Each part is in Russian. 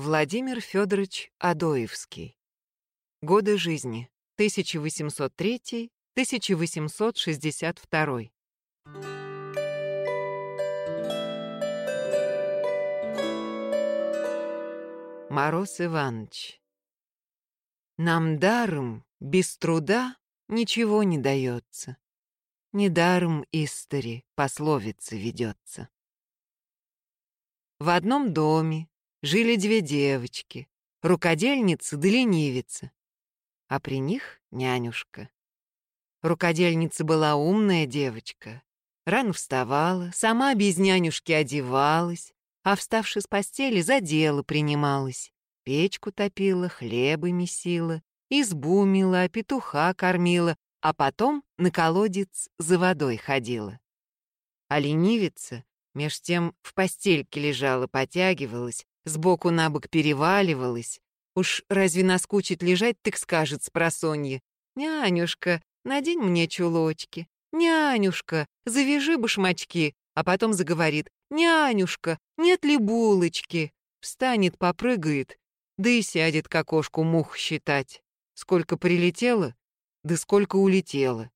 Владимир Федорович Адоевский. Годы жизни 1803-1862. Мороз Иванович. Нам даром, без труда, ничего не дается. Недаром истори пословица ведется. В одном доме жили две девочки, рукодельница да ленивица, а при них нянюшка. Рукодельница была умная девочка, рано вставала, сама без нянюшки одевалась, а вставши с постели за дело принималась, печку топила, хлебы месила, избу мила, петуха кормила, а потом на колодец за водой ходила. А ленивица меж тем в постельке лежала, потягивалась, сбоку на бок переваливалась. Уж разве наскучит лежать, так скажет с просонья. «Нянюшка, надень мне чулочки. Нянюшка, завяжи башмачки». А потом заговорит «Нянюшка, нет ли булочки?» Встанет, попрыгает, да и сядет к окошку мух считать. Сколько прилетело, да сколько улетело.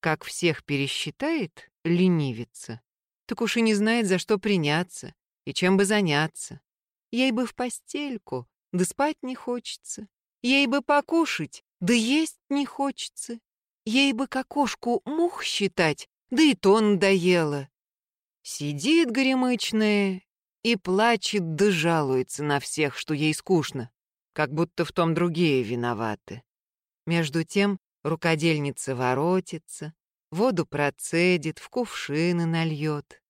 Как всех пересчитает, ленивится, так уж и не знает, за что приняться и чем бы заняться. Ей бы в постельку, да спать не хочется. Ей бы покушать, да есть не хочется. Ей бы к окошку мух считать, да и то надоело. Сидит горемычная и плачет да жалуется на всех, что ей скучно, как будто в том другие виноваты. Между тем рукодельница воротится, воду процедит, в кувшины нальет.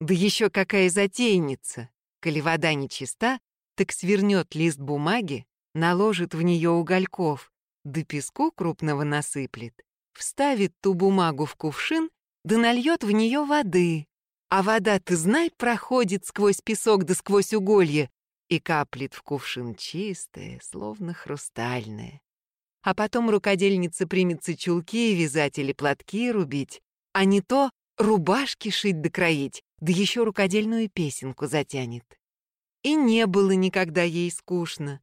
Да еще какая затейница! Коли вода нечиста, так свернет лист бумаги, наложит в нее угольков, да песку крупного насыплет, вставит ту бумагу в кувшин, да нальет в нее воды. А вода, ты знай, проходит сквозь песок да сквозь уголье и каплет в кувшин чистая, словно хрустальная. А потом рукодельница примется чулки вязать или платки рубить, а не то рубашки шить да кроить, да еще рукодельную песенку затянет. И не было никогда ей скучно,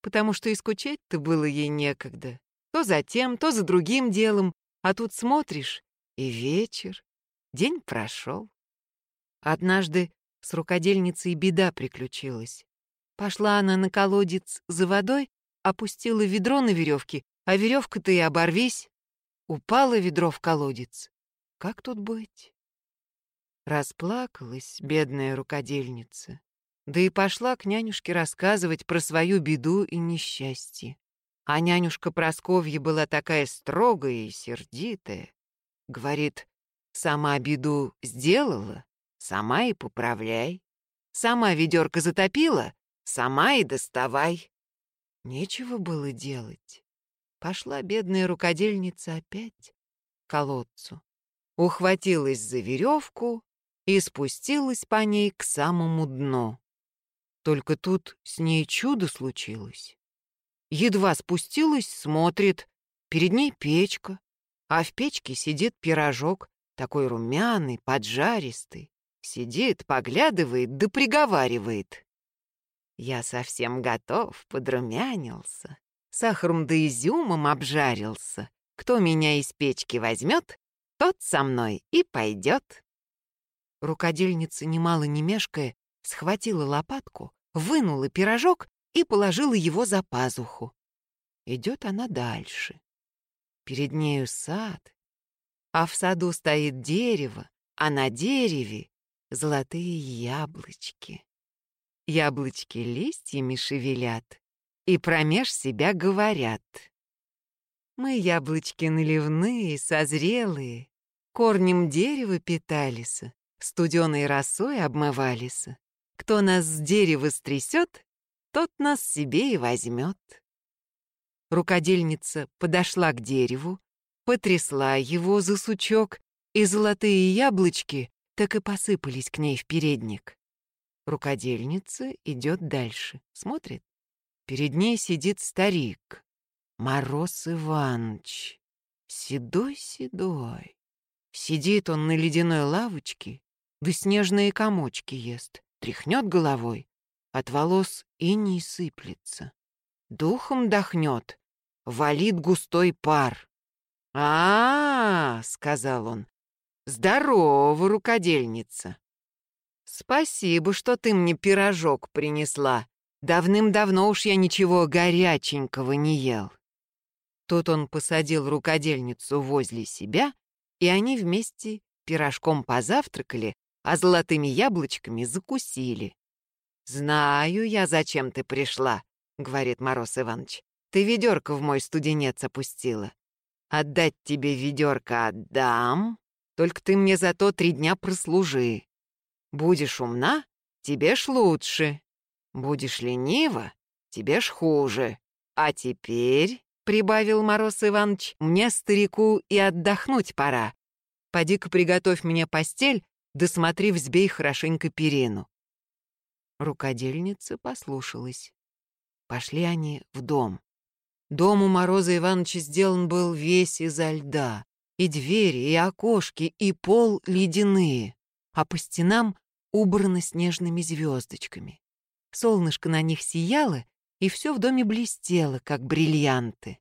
потому что и скучать-то было ей некогда. То за тем, то за другим делом, а тут смотришь, и вечер, день прошел. Однажды с рукодельницей беда приключилась. Пошла она на колодец за водой, опустила ведро на веревке, а веревка-то и оборвись. Упало ведро в колодец. Как тут быть? Расплакалась бедная рукодельница, да и пошла к нянюшке рассказывать про свою беду и несчастье. А нянюшка Просковья была такая строгая и сердитая. Говорит, сама беду сделала, сама и поправляй. Сама ведерко затопила, сама и доставай. Нечего было делать. Пошла бедная рукодельница опять к колодцу, ухватилась за веревку и спустилась по ней к самому дну. Только тут с ней чудо случилось. Едва спустилась, смотрит, перед ней печка, а в печке сидит пирожок, такой румяный, поджаристый. Сидит, поглядывает да приговаривает. Я совсем готов, подрумянился, сахаром да изюмом обжарился. Кто меня из печки возьмет, тот со мной и пойдет. Рукодельница, немало не мешкая, схватила лопатку, вынула пирожок и положила его за пазуху. Идет она дальше. Перед нею сад, а в саду стоит дерево, а на дереве золотые яблочки. Яблочки листьями шевелят и промеж себя говорят. Мы яблочки наливные, созрелые, корнем дерева питались, студеной росой обмывались. Кто нас с дерева стрясет, тот нас себе и возьмет. Рукодельница подошла к дереву, потрясла его за сучок, и золотые яблочки так и посыпались к ней в передник. Рукодельница идет дальше, смотрит. Перед ней сидит старик, Мороз Иванович, седой-седой. Сидит он на ледяной лавочке, да снежные комочки ест, тряхнет головой, от волос и не сыплется. Духом дохнет, валит густой пар. а, -а, -а сказал он, — «здорово, рукодельница». «Спасибо, что ты мне пирожок принесла. Давным-давно уж я ничего горяченького не ел». Тут он посадил рукодельницу возле себя, и они вместе пирожком позавтракали, а золотыми яблочками закусили. «Знаю я, зачем ты пришла», — говорит Мороз Иванович. «Ты ведерко в мой студенец опустила. Отдать тебе ведерко отдам, только ты мне зато три дня прослужи. Будешь умна, тебе ж лучше. Будешь ленива, тебе ж хуже. А теперь, — прибавил Мороз Иванович, — мне, старику, и отдохнуть пора. Поди-ка приготовь мне постель, да смотри, взбей хорошенько перину. Рукодельница послушалась. Пошли они в дом. Дом у Мороза Ивановича сделан был весь изо льда. И двери, и окошки, и пол ледяные, а по стенам убрано снежными звездочками. Солнышко на них сияло, и все в доме блестело, как бриллианты.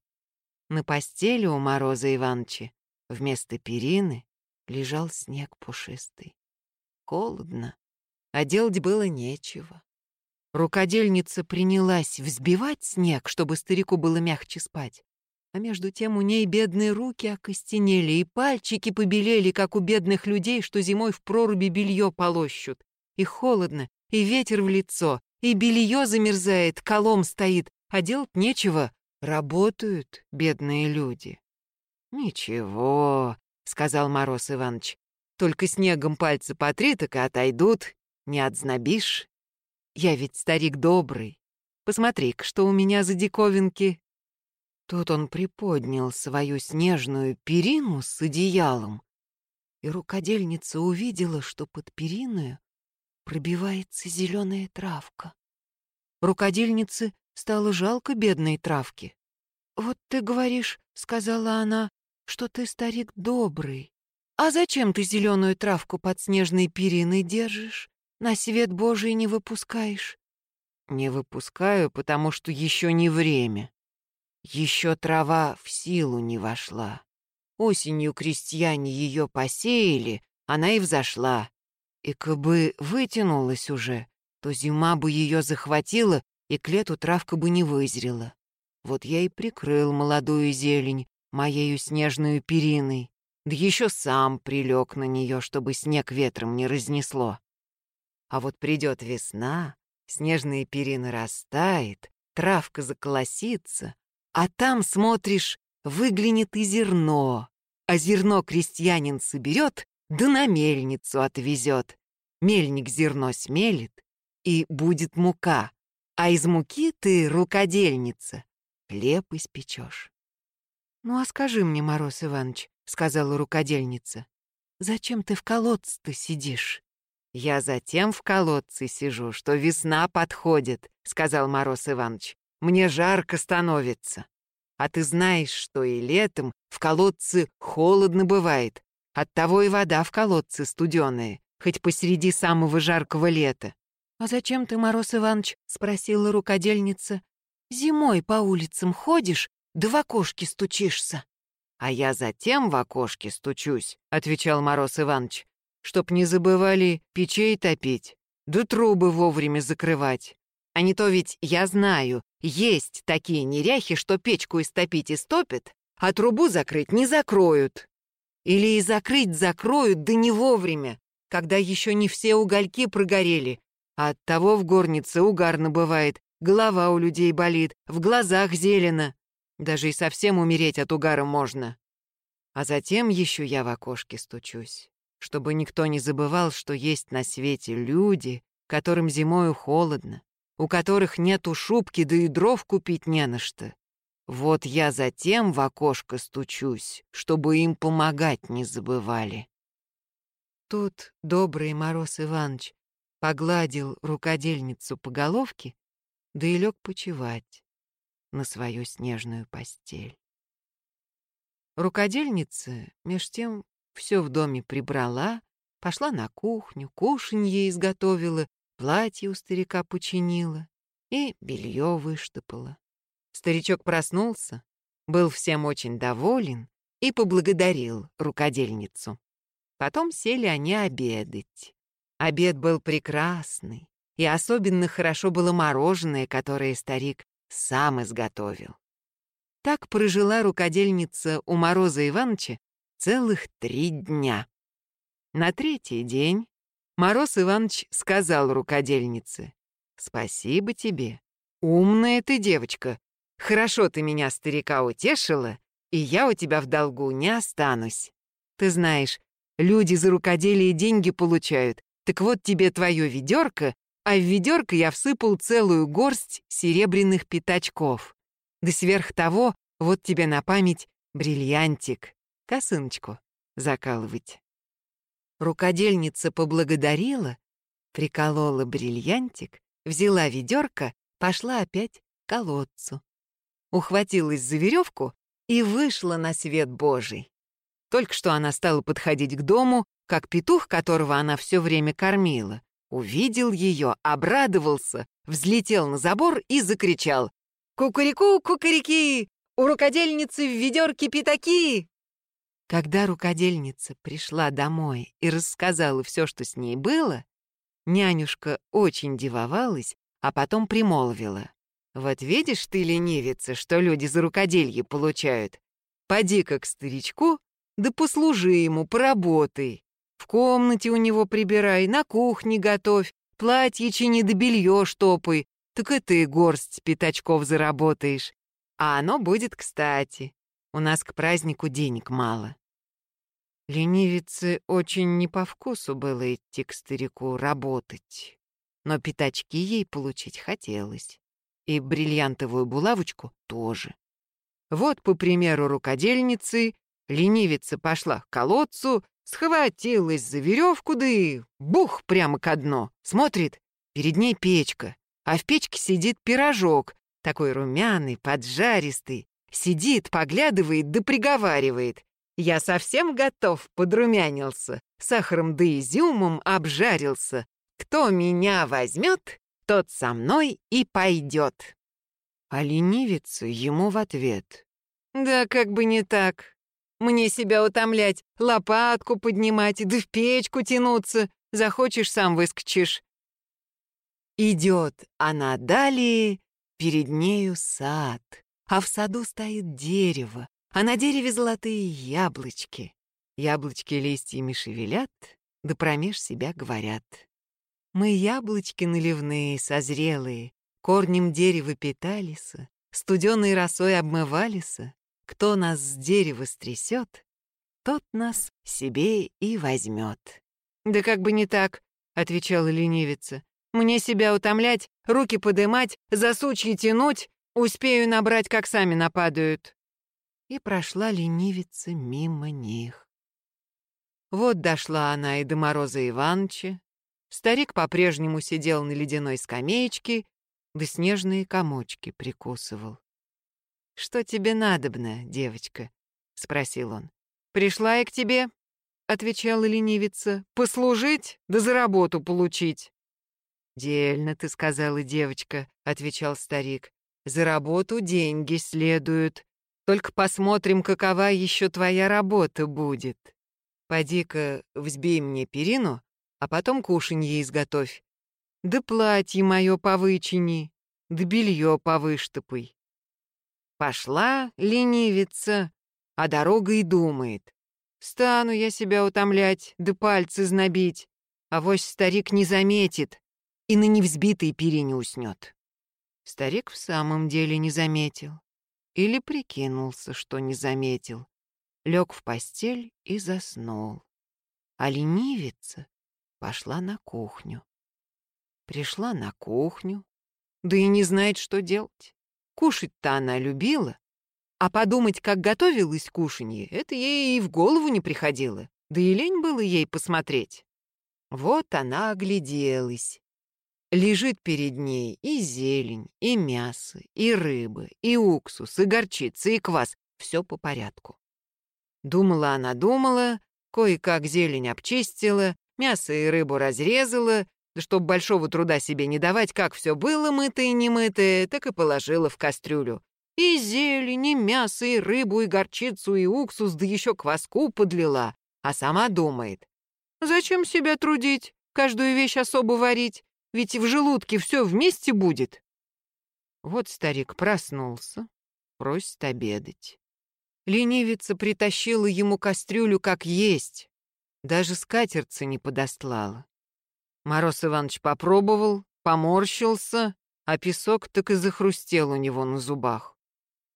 На постели у Мороза Ивановича вместо перины лежал снег пушистый. Холодно, а делать было нечего. Рукодельница принялась взбивать снег, чтобы старику было мягче спать. А между тем у ней бедные руки окостенели, и пальчики побелели, как у бедных людей, что зимой в проруби белье полощут. И холодно, и ветер в лицо, и белье замерзает, колом стоит, а делать нечего. Работают бедные люди. «Ничего», — сказал Мороз Иванович, «только снегом пальцы потри, так и отойдут, не отзнобишь. Я ведь старик добрый. Посмотри-ка, что у меня за диковинки». Тут он приподнял свою снежную перину с одеялом, и рукодельница увидела, что под периною пробивается зеленая травка. Рукодельнице стало жалко бедной травки. «Вот ты говоришь, — сказала она, — что ты старик добрый. А зачем ты зеленую травку под снежной периной держишь? На свет Божий не выпускаешь?» «Не выпускаю, потому что еще не время. Еще трава в силу не вошла. Осенью крестьяне ее посеяли, она и взошла. И кабы вытянулась уже, то зима бы ее захватила, и к лету травка бы не вызрела. Вот я и прикрыл молодую зелень моею снежную периной, да еще сам прилег на нее, чтобы снег ветром не разнесло. А вот придет весна, снежная перина растает, травка заколосится, а там, смотришь, выглянет и зерно, а зерно крестьянин соберет, да на мельницу отвезет. Мельник зерно смелит, и будет мука, а из муки ты, рукодельница, хлеб испечешь. «Ну а скажи мне, Мороз Иванович», — сказала рукодельница, «зачем ты в колодце-то сидишь?» «Я затем в колодце сижу, что весна подходит», — сказал Мороз Иванович. «Мне жарко становится. А ты знаешь, что и летом в колодце холодно бывает. Оттого и вода в колодце студеная, хоть посреди самого жаркого лета». «А зачем ты, Мороз Иванович?» — спросила рукодельница. «Зимой по улицам ходишь, да в окошки стучишься». «А я затем в окошке стучусь», — отвечал Мороз Иванович, чтоб не забывали печей топить, да трубы вовремя закрывать. А не то ведь, я знаю, есть такие неряхи, что печку истопить истопят, а трубу закрыть не закроют. Или и закрыть закроют, да не вовремя, когда еще не все угольки прогорели, а от того в горнице угарно бывает, голова у людей болит, в глазах зелено. Даже и совсем умереть от угара можно. А затем еще я в окошке стучусь чтобы никто не забывал, что есть на свете люди, которым зимою холодно, у которых нету шубки, да и дров купить не на что. Вот я затем в окошко стучусь, чтобы им помогать не забывали. Тут добрый Мороз Иванович погладил рукодельницу по головке, да и лег почевать на свою снежную постель. Рукодельница, меж тем, все в доме прибрала, пошла на кухню, кушанье изготовила, платье у старика починила и белье выштопала. Старичок проснулся, был всем очень доволен и поблагодарил рукодельницу. Потом сели они обедать. Обед был прекрасный, и особенно хорошо было мороженое, которое старик сам изготовил. Так прожила рукодельница у Мороза Ивановича целых три дня. На третий день Мороз Иванович сказал рукодельнице, «Спасибо тебе, умная ты девочка, хорошо ты меня, старика, утешила, и я у тебя в долгу не останусь. Ты знаешь, люди за рукоделие деньги получают, так вот тебе твое ведерко, а в ведерко я всыпал целую горсть серебряных пятачков. Да сверх того, вот тебе на память бриллиантик, косыночку закалывать. Рукодельница поблагодарила, приколола бриллиантик, взяла ведерко, пошла опять к колодцу. Ухватилась за веревку и вышла на свет Божий. Только что она стала подходить к дому, как петух, которого она все время кормила, увидел ее, обрадовался, взлетел на забор и закричал «Кукареку, кукарики! У рукодельницы в ведерке пятаки!» Когда рукодельница пришла домой и рассказала все, что с ней было, нянюшка очень дивовалась, а потом примолвила. «Вот видишь ты, ленивица, что люди за рукоделье получают? Поди-ка к старичку, да послужи ему, поработай. В комнате у него прибирай, на кухне готовь, платье чини да белье штопай, так и ты горсть пятачков заработаешь. А оно будет кстати. У нас к празднику денег мало. Ленивице очень не по вкусу было идти к старику работать, но пятачки ей получить хотелось, и бриллиантовую булавочку тоже. Вот, по примеру рукодельницы, ленивица пошла к колодцу, Схватилась за веревку, да и бух прямо ко дну. Смотрит, перед ней печка, а в печке сидит пирожок, такой румяный, поджаристый. Сидит, поглядывает да приговаривает. Я совсем готов, подрумянился, сахаром да изюмом обжарился. Кто меня возьмет, тот со мной и пойдет. А ленивица ему в ответ. Да как бы не так. Мне себя утомлять, лопатку поднимать, да в печку тянуться. Захочешь, сам выскочишь. Идет она далее, перед нею сад, а в саду стоит дерево, а на дереве золотые яблочки. Яблочки листьями шевелят, да промеж себя говорят. Мы яблочки наливные, созрелые, корнем дерева питались, студеной росой обмывались, кто нас с дерева стрясет, тот нас себе и возьмет. «Да как бы не так», — отвечала ленивица. «Мне себя утомлять, руки подымать, за сучьи тянуть, успею набрать, как сами нападают». И прошла ленивица мимо них. Вот дошла она и до Мороза Ивановича. Старик по-прежнему сидел на ледяной скамеечке, да снежные комочки прикусывал. «Что тебе надобно, девочка?» — спросил он. «Пришла я к тебе», — отвечала ленивица, — «послужить да за работу получить». «Дельно ты сказала, девочка», — отвечал старик. «За работу деньги следуют. Только посмотрим, какова еще твоя работа будет. Поди-ка взбей мне перину, а потом кушанье изготовь. Да платье мое повычини, да белье повыштопай. Пошла ленивица, а дорога и думает. Стану я себя утомлять, да пальцы знобить, а вось старик не заметит и на невзбитой перине уснет. Старик в самом деле не заметил. Или прикинулся, что не заметил. Лег в постель и заснул. А ленивица пошла на кухню. Пришла на кухню, да и не знает, что делать. Кушать-то она любила, а подумать, как готовилось кушанье, это ей и в голову не приходило, да и лень было ей посмотреть. Вот она огляделась. Лежит перед ней и зелень, и мясо, и рыба, и уксус, и горчица, и квас. Все по порядку. Думала она, думала, кое-как зелень обчистила, мясо и рыбу разрезала, Да чтоб большого труда себе не давать, как все было мытое и не мытое, так и положила в кастрюлю. И зелень, и мясо, и рыбу, и горчицу, и уксус, да еще кваску подлила. А сама думает, зачем себя трудить, каждую вещь особо варить, ведь в желудке все вместе будет. Вот старик проснулся, просит обедать. Ленивица притащила ему кастрюлю как есть, даже скатертцы не подостлала. Мороз Иванович попробовал, поморщился, а песок так и захрустел у него на зубах.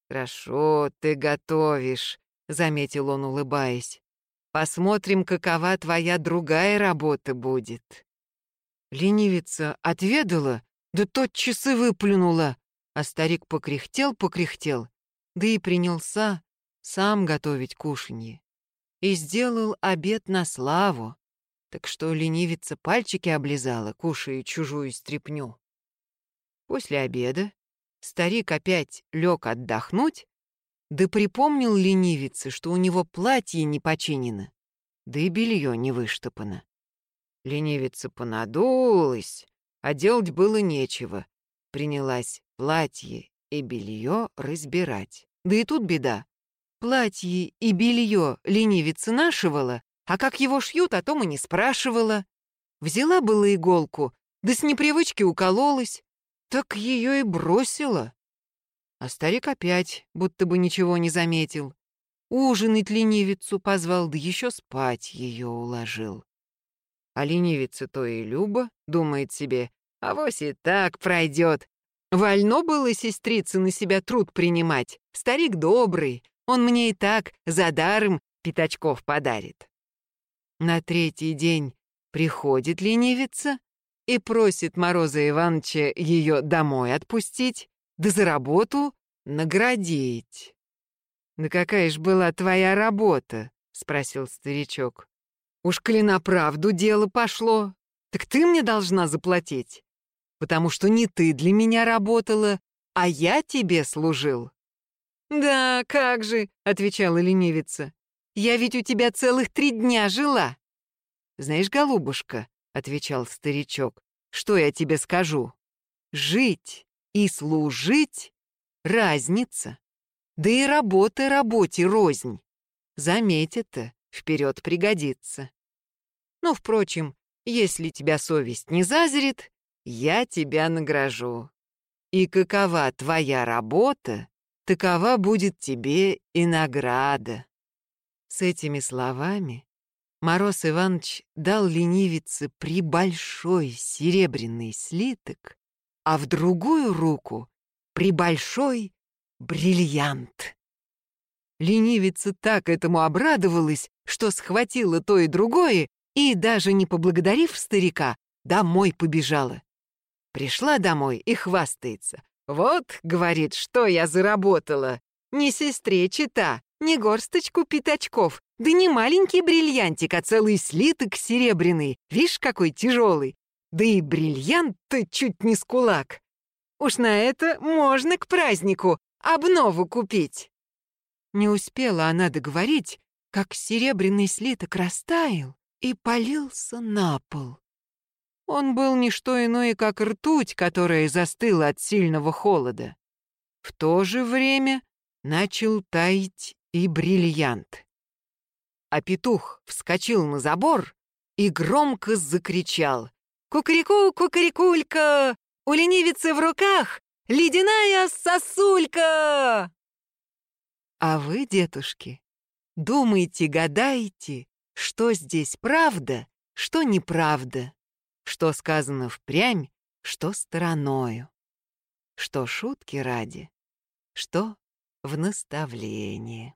«Хорошо ты готовишь», — заметил он, улыбаясь. «Посмотрим, какова твоя другая работа будет». Ленивица отведала, да тотчас и выплюнула, а старик покряхтел-покряхтел, да и принялся сам готовить кушанье. И сделал обед на славу, так что ленивица пальчики облизала, кушая чужую стряпню. После обеда старик опять лег отдохнуть, да припомнил ленивице, что у него платье не починено, да и белье не выштопано. Ленивица понадулась, а делать было нечего. Принялась платье и белье разбирать. Да и тут беда. Платье и белье ленивица нашивала, а как его шьют, о том и не спрашивала. Взяла была иголку, да с непривычки укололась, так ее и бросила. А старик опять будто бы ничего не заметил. Ужинать ленивицу позвал, да еще спать ее уложил. А ленивица то и Люба думает себе, а вось и так пройдет. Вольно было сестрице на себя труд принимать. Старик добрый, он мне и так за даром пятачков подарит. На третий день приходит ленивица и просит Мороза Ивановича ее домой отпустить, да за работу наградить. «Да какая ж была твоя работа?» — спросил старичок. «Уж коли на правду дело пошло, так ты мне должна заплатить, потому что не ты для меня работала, а я тебе служил». «Да, как же», — отвечала ленивица. Я ведь у тебя целых три дня жила». «Знаешь, голубушка», — отвечал старичок, — «что я тебе скажу? Жить и служить — разница. Да и работа работе рознь. Заметь это, вперед пригодится. Но, впрочем, если тебя совесть не зазрит, я тебя награжу. И какова твоя работа, такова будет тебе и награда. С этими словами Мороз Иванович дал ленивице прибольшой серебряный слиток, а в другую руку прибольшой бриллиант. Ленивица так этому обрадовалась, что схватила то и другое и, даже не поблагодарив старика, домой побежала. Пришла домой и хвастается. «Вот, — говорит, — что я заработала. Не сестре чита, не горсточку пятачков, да не маленький бриллиантик, а целый слиток серебряный. Видишь, какой тяжелый. Да и бриллиант-то чуть не с кулак. Уж на это можно к празднику обнову купить. Не успела она договорить, как серебряный слиток растаял и полился на пол. Он был не что иное, как ртуть, которая застыла от сильного холода. В то же время начал таять и бриллиант. А петух вскочил на забор и громко закричал. «Кукареку, кукарекулька! У ленивицы в руках ледяная сосулька!» А вы, детушки, думайте, гадайте, что здесь правда, что неправда, что сказано впрямь, что стороною, что шутки ради, что в наставление.